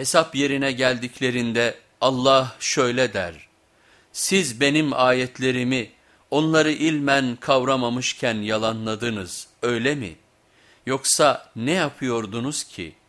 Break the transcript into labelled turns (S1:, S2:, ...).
S1: Hesap yerine geldiklerinde Allah şöyle der, siz benim ayetlerimi onları ilmen kavramamışken yalanladınız öyle mi? Yoksa ne yapıyordunuz ki?''